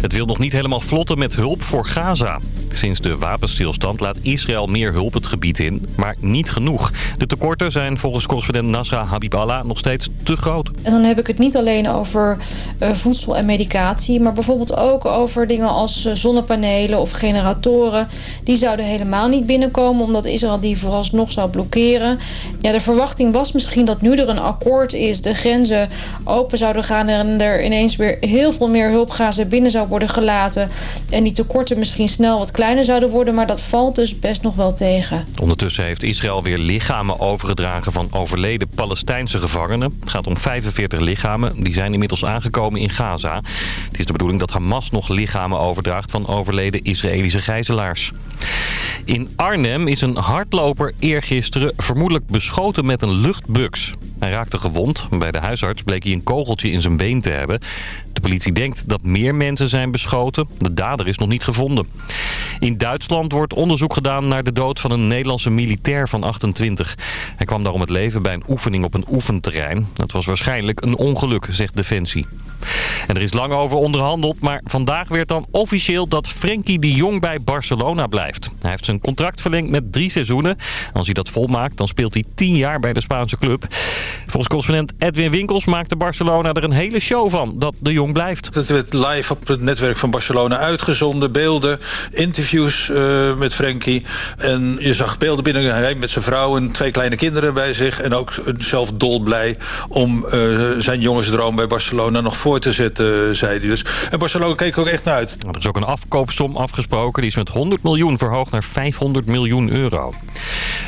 Het wil nog niet helemaal vlotten met hulp voor Gaza. Sinds de wapenstilstand laat Israël meer hulp het gebied in, maar niet genoeg. De tekorten zijn volgens correspondent Nasra Habiballah nog steeds te groot. En dan heb ik het niet alleen over uh, voedsel en medicatie... maar bijvoorbeeld ook over dingen als uh, zonnepanelen of generatoren. Die zouden helemaal niet binnenkomen... omdat Israël die vooralsnog zou blokkeren. Ja, de verwachting was misschien dat nu er een akkoord is... de grenzen open zouden gaan en er ineens weer heel veel meer hulpgazen binnen zou worden gelaten... en die tekorten misschien snel wat kleiner zouden worden... maar dat valt dus best nog wel tegen. Ondertussen heeft Israël weer lichamen overgedragen van overleden Palestijnse gevangenen. Het gaat om 45 lichamen. Die zijn inmiddels aangekomen in Gaza. Het is de bedoeling dat Hamas nog lichamen overdraagt van overleden Israëlische gijzelaars. In Arnhem is een hardloper eergisteren vermoedelijk beschoten met een luchtbuks. Hij raakte gewond. Bij de huisarts bleek hij een kogeltje in zijn been te hebben. De politie denkt dat meer mensen zijn beschoten. De dader is nog niet gevonden. In Duitsland wordt onderzoek gedaan naar de dood van een Nederlandse militair van 28. Hij kwam daar om het leven bij een oefening op een oefenterrein. Het was waarschijnlijk een ongeluk, zegt Defensie. En er is lang over onderhandeld, maar vandaag werd dan officieel dat Frenkie de Jong bij Barcelona blijft. Hij heeft zijn contract verlengd met drie seizoenen. Als hij dat volmaakt, dan speelt hij tien jaar bij de Spaanse club. Volgens correspondent Edwin Winkels maakte Barcelona er een hele show van dat de Jong blijft. Het werd live op het netwerk van Barcelona uitgezonden. Beelden, interviews uh, met Frenkie. En je zag beelden binnen met zijn vrouw en twee kleine kinderen bij zich. En ook zelf dolblij om uh, zijn jongensdroom bij Barcelona nog voor te zetten, zei hij. Dus, en Barcelona keek ook echt naar uit. Er is ook een afkoopsom afgesproken. Die is met 100 miljoen verhoogd naar 500 miljoen euro.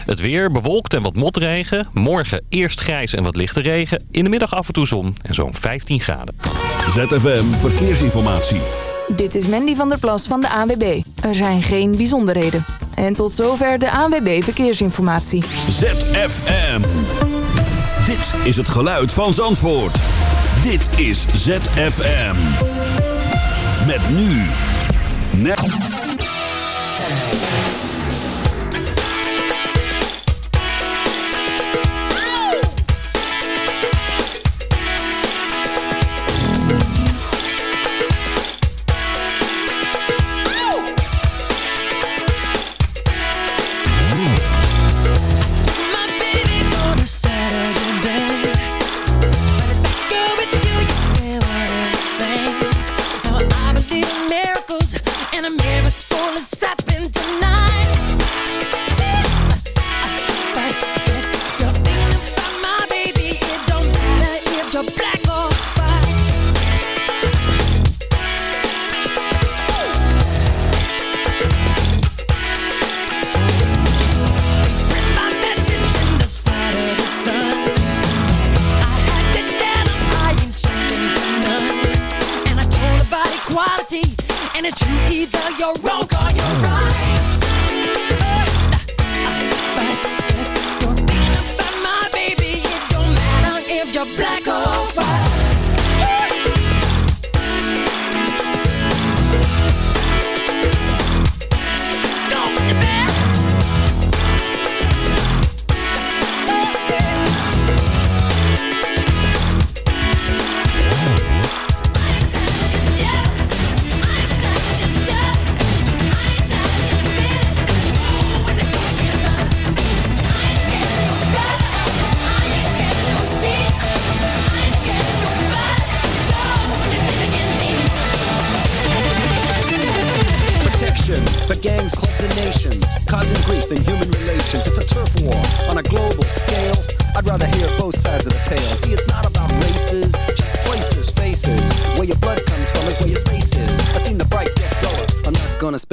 Het weer bewolkt en wat motregen. Morgen eerst grijs en wat lichte regen. In de middag af en toe zon en zo'n 15 graden. ZFM Verkeersinformatie. Dit is Mandy van der Plas van de ANWB. Er zijn geen bijzonderheden. En tot zover de ANWB Verkeersinformatie. ZFM. Dit is het geluid van Zandvoort. Dit is ZFM. Met nu. Net.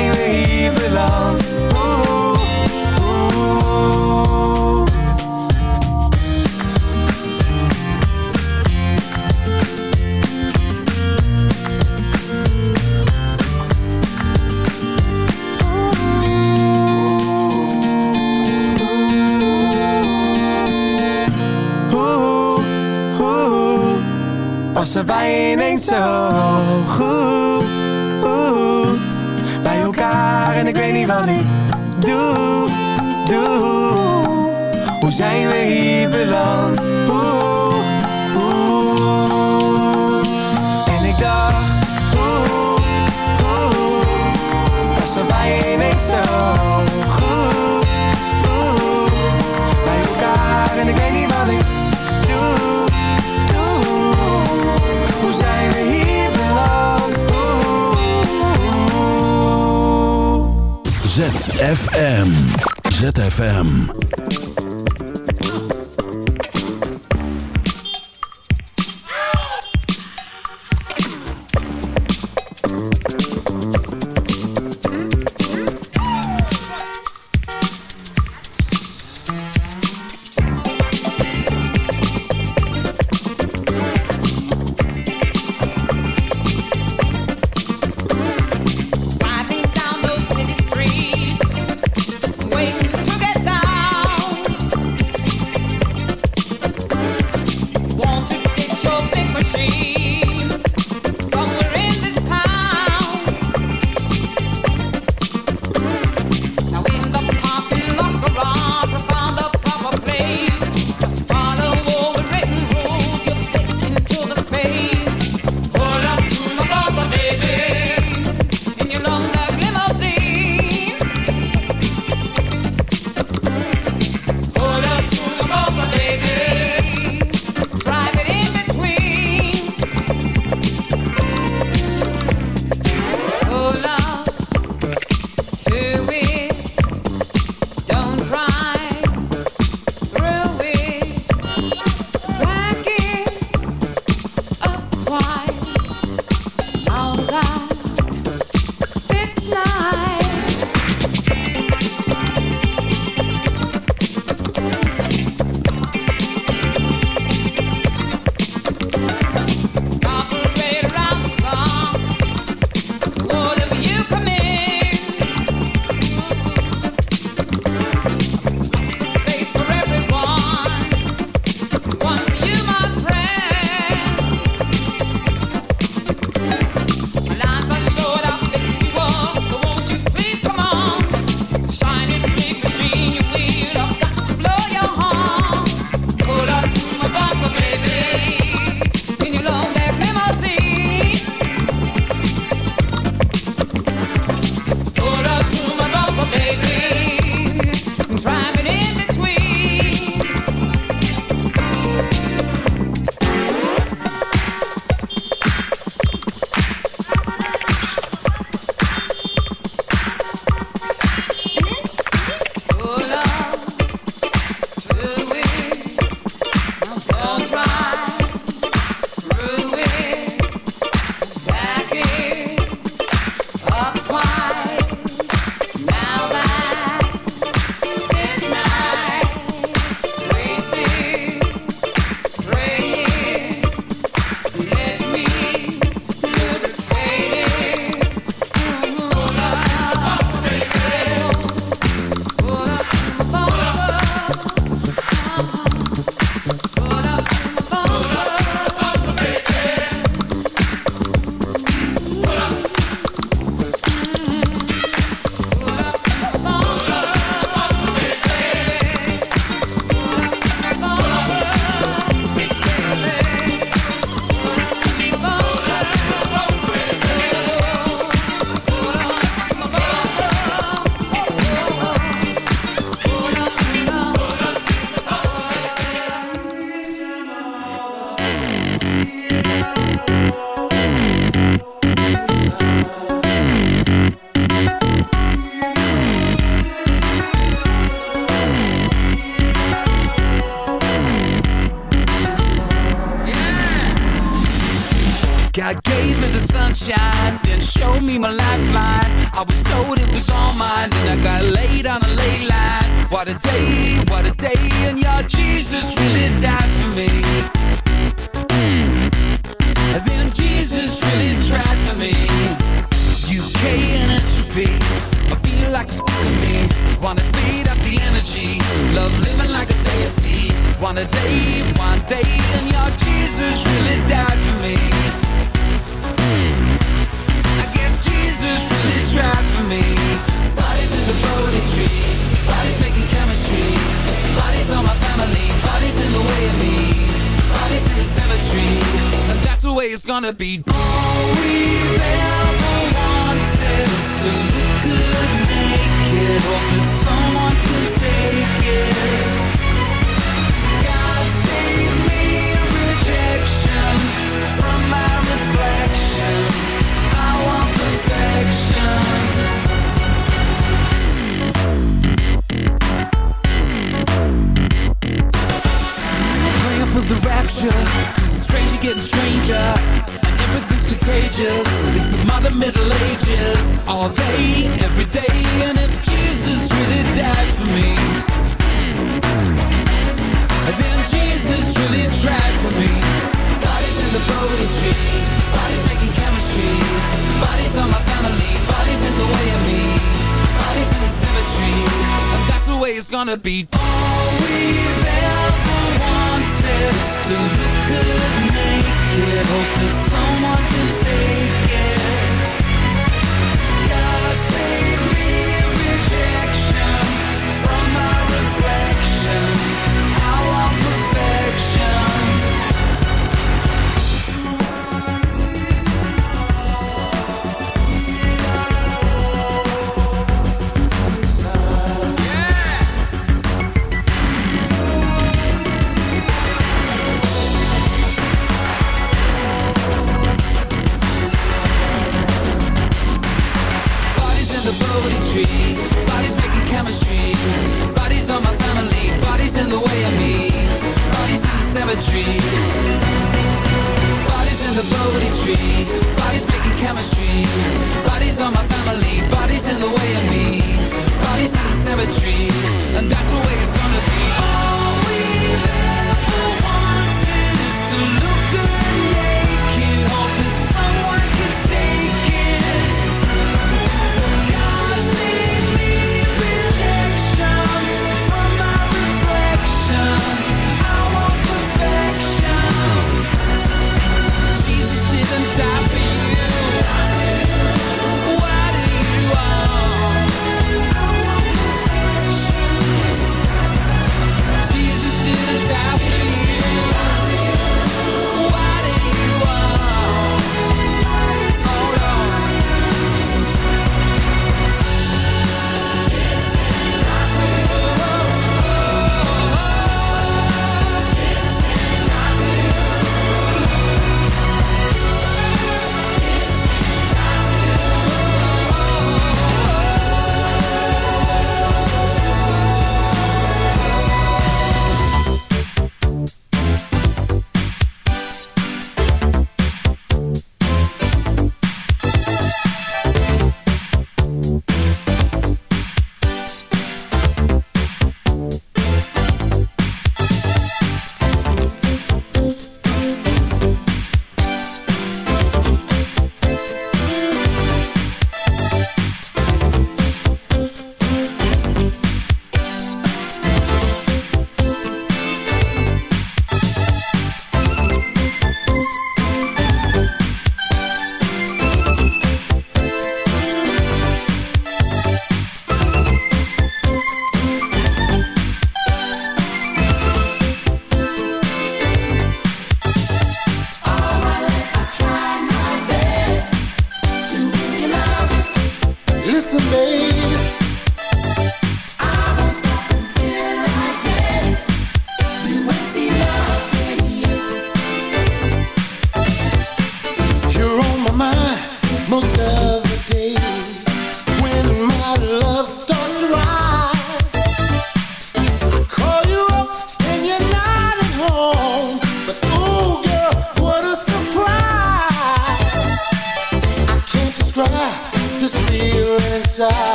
zijn we hier beland? Oeh, ZFM. ZFM.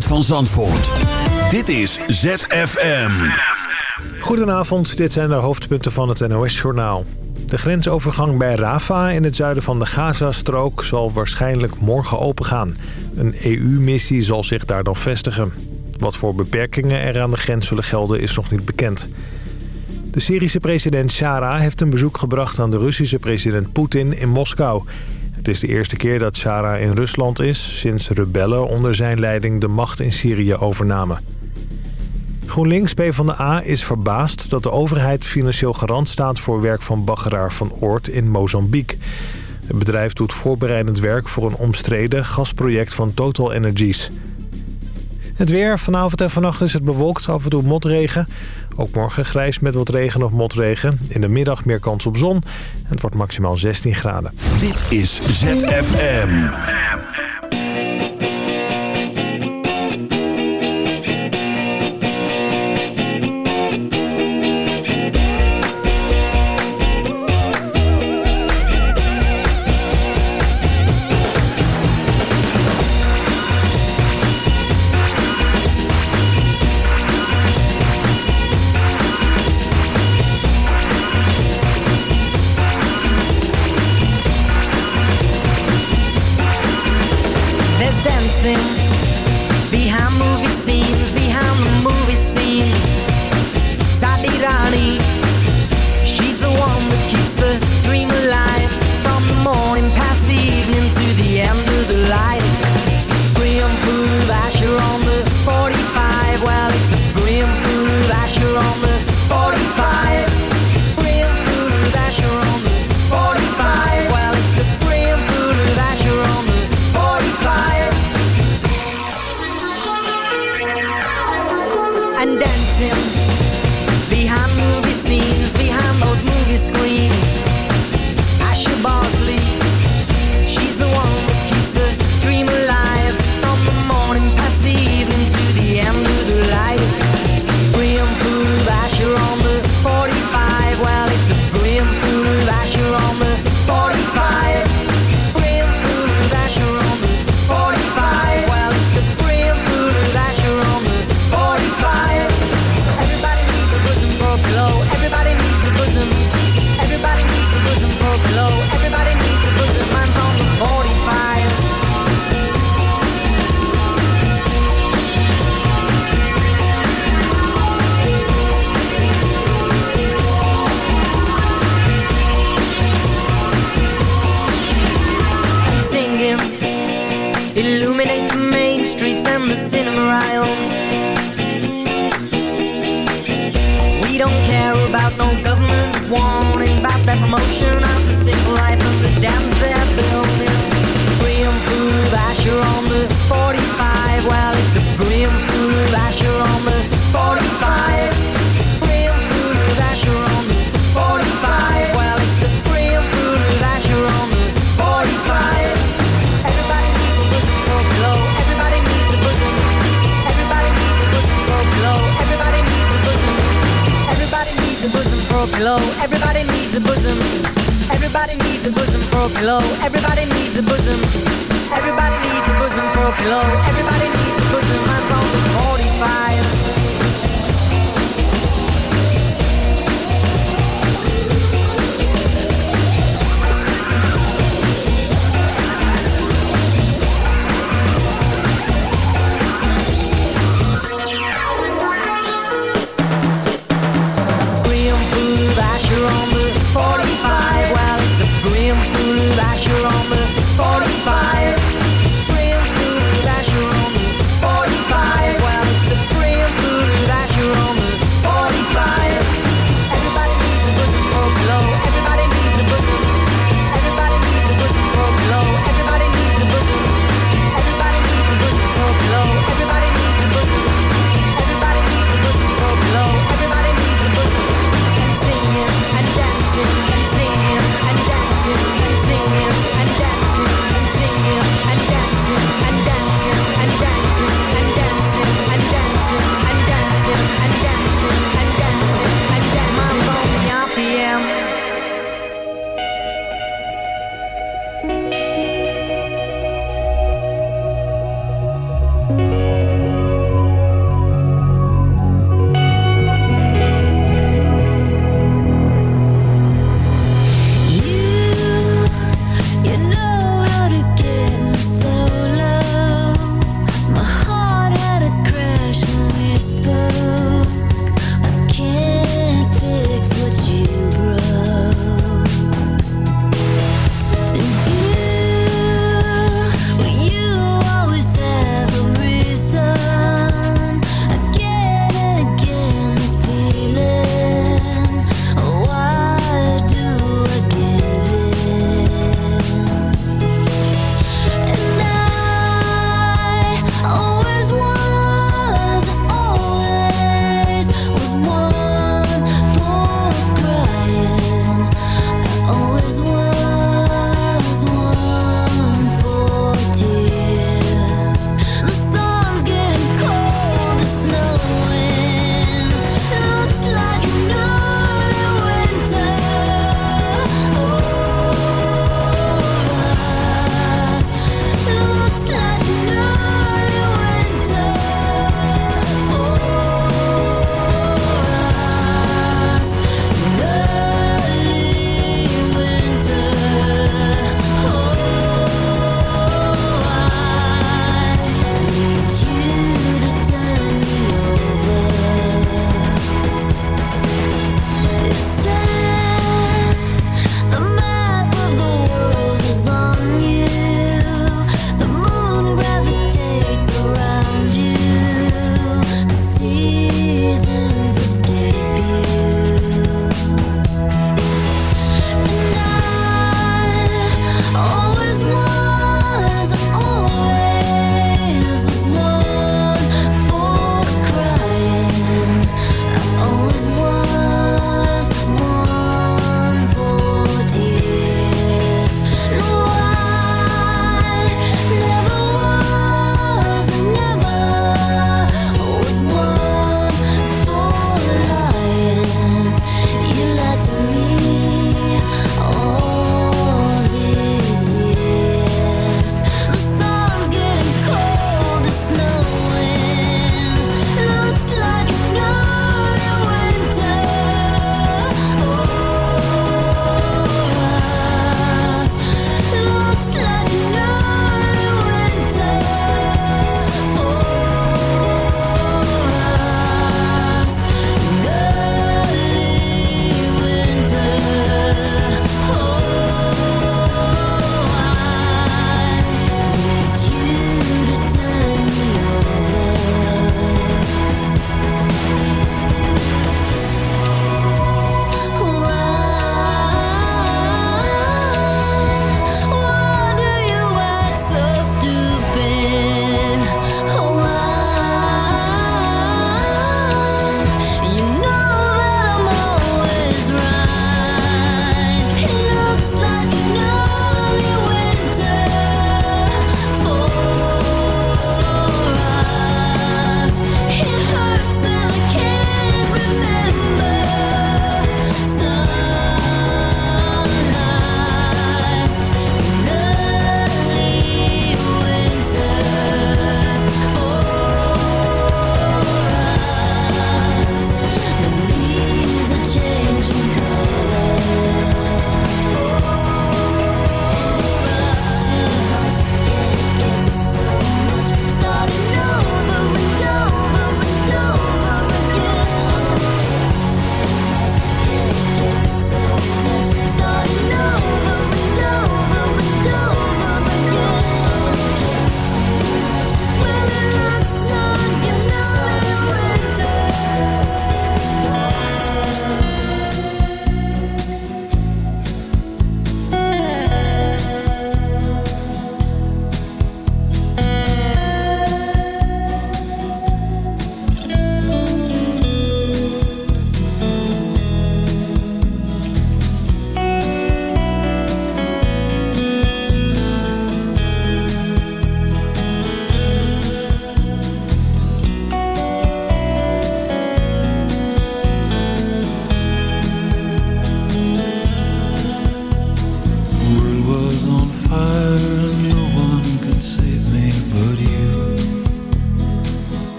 van Zandvoort. Dit is ZFM. Goedenavond, dit zijn de hoofdpunten van het NOS-journaal. De grensovergang bij Rafa in het zuiden van de Gazastrook zal waarschijnlijk morgen opengaan. Een EU-missie zal zich daar dan vestigen. Wat voor beperkingen er aan de grens zullen gelden is nog niet bekend. De Syrische president Shara heeft een bezoek gebracht aan de Russische president Poetin in Moskou... Het is de eerste keer dat Shara in Rusland is... sinds rebellen onder zijn leiding de macht in Syrië overnamen. GroenLinks PvdA is verbaasd dat de overheid financieel garant staat... voor werk van baggeraar van Oort in Mozambique. Het bedrijf doet voorbereidend werk voor een omstreden gasproject van Total Energies... Het weer vanavond en vannacht is het bewolkt, af en toe motregen. Ook morgen grijs met wat regen of motregen. In de middag meer kans op zon. En het wordt maximaal 16 graden. Dit is ZFM.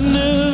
knew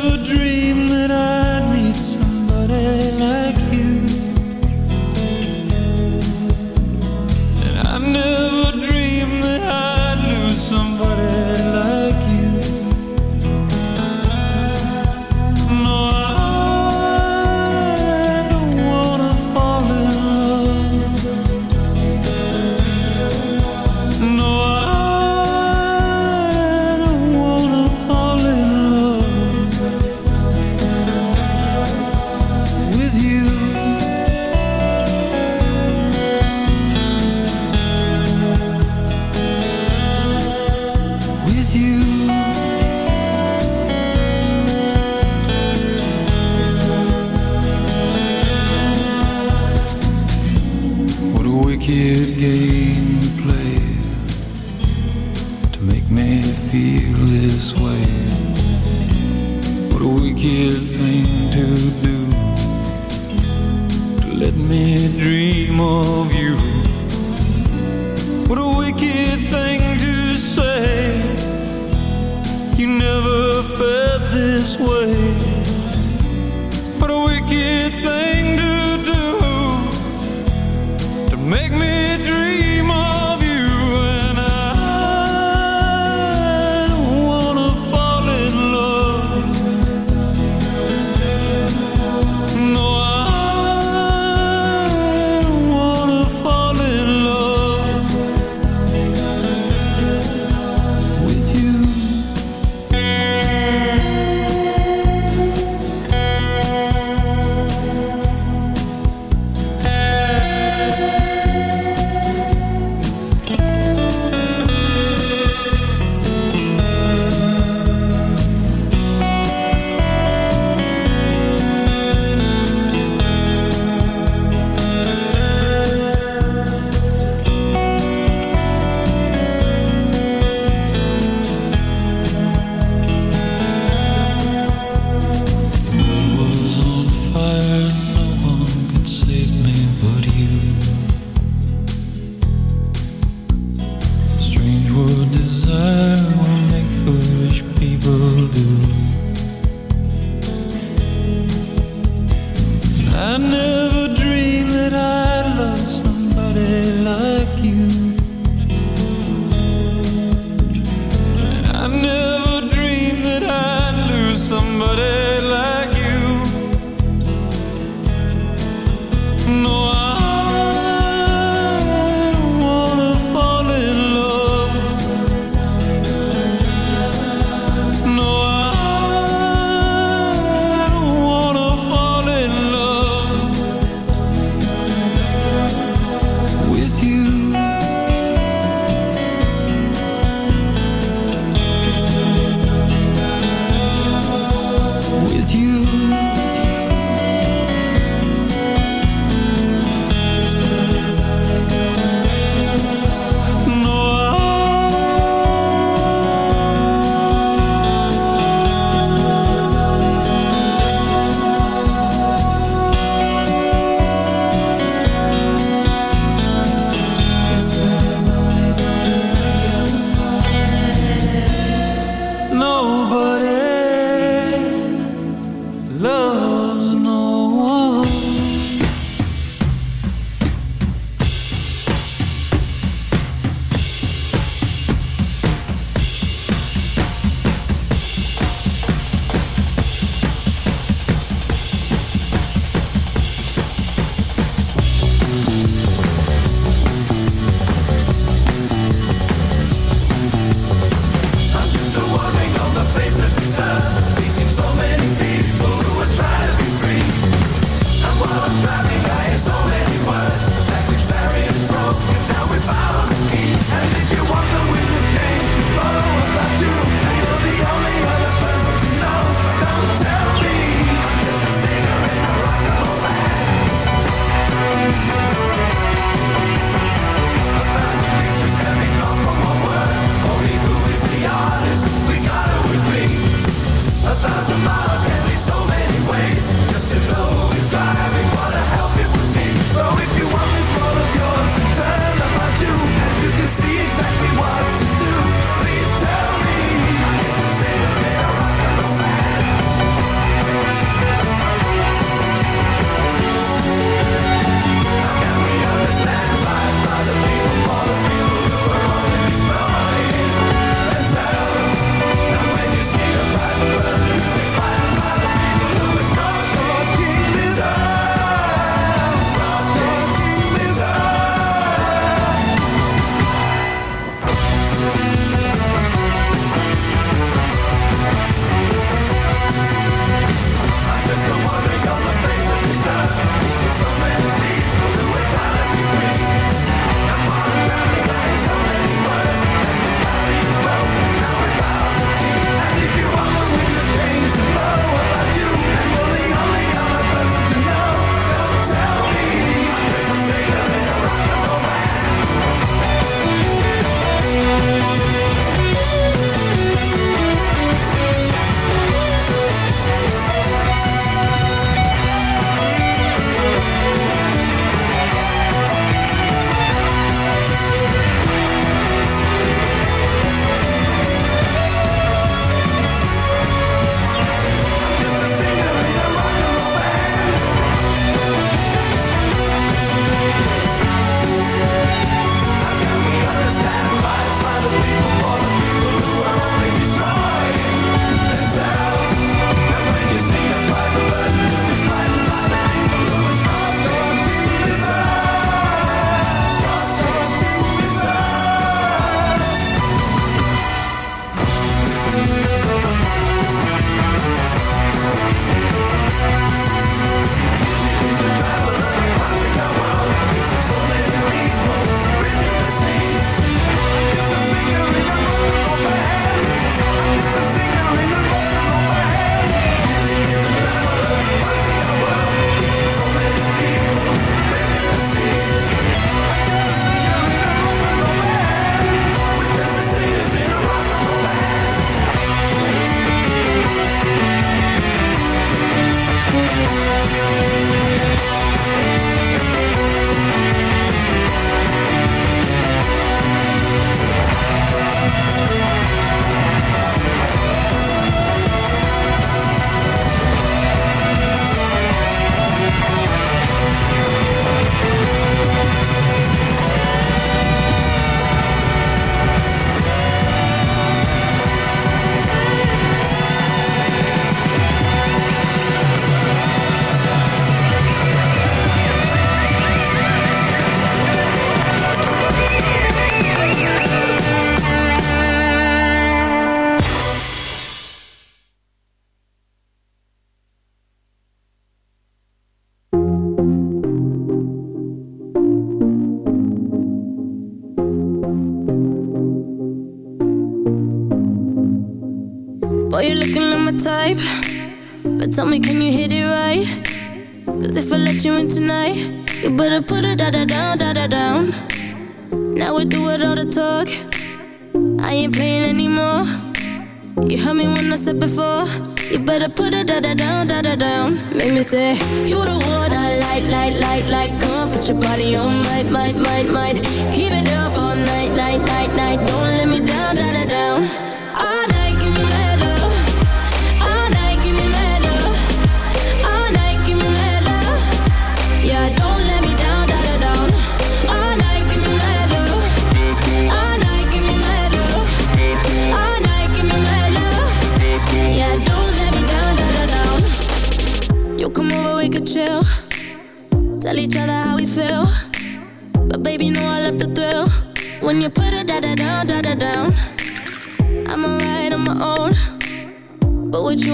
Je your body on might, might, might, might.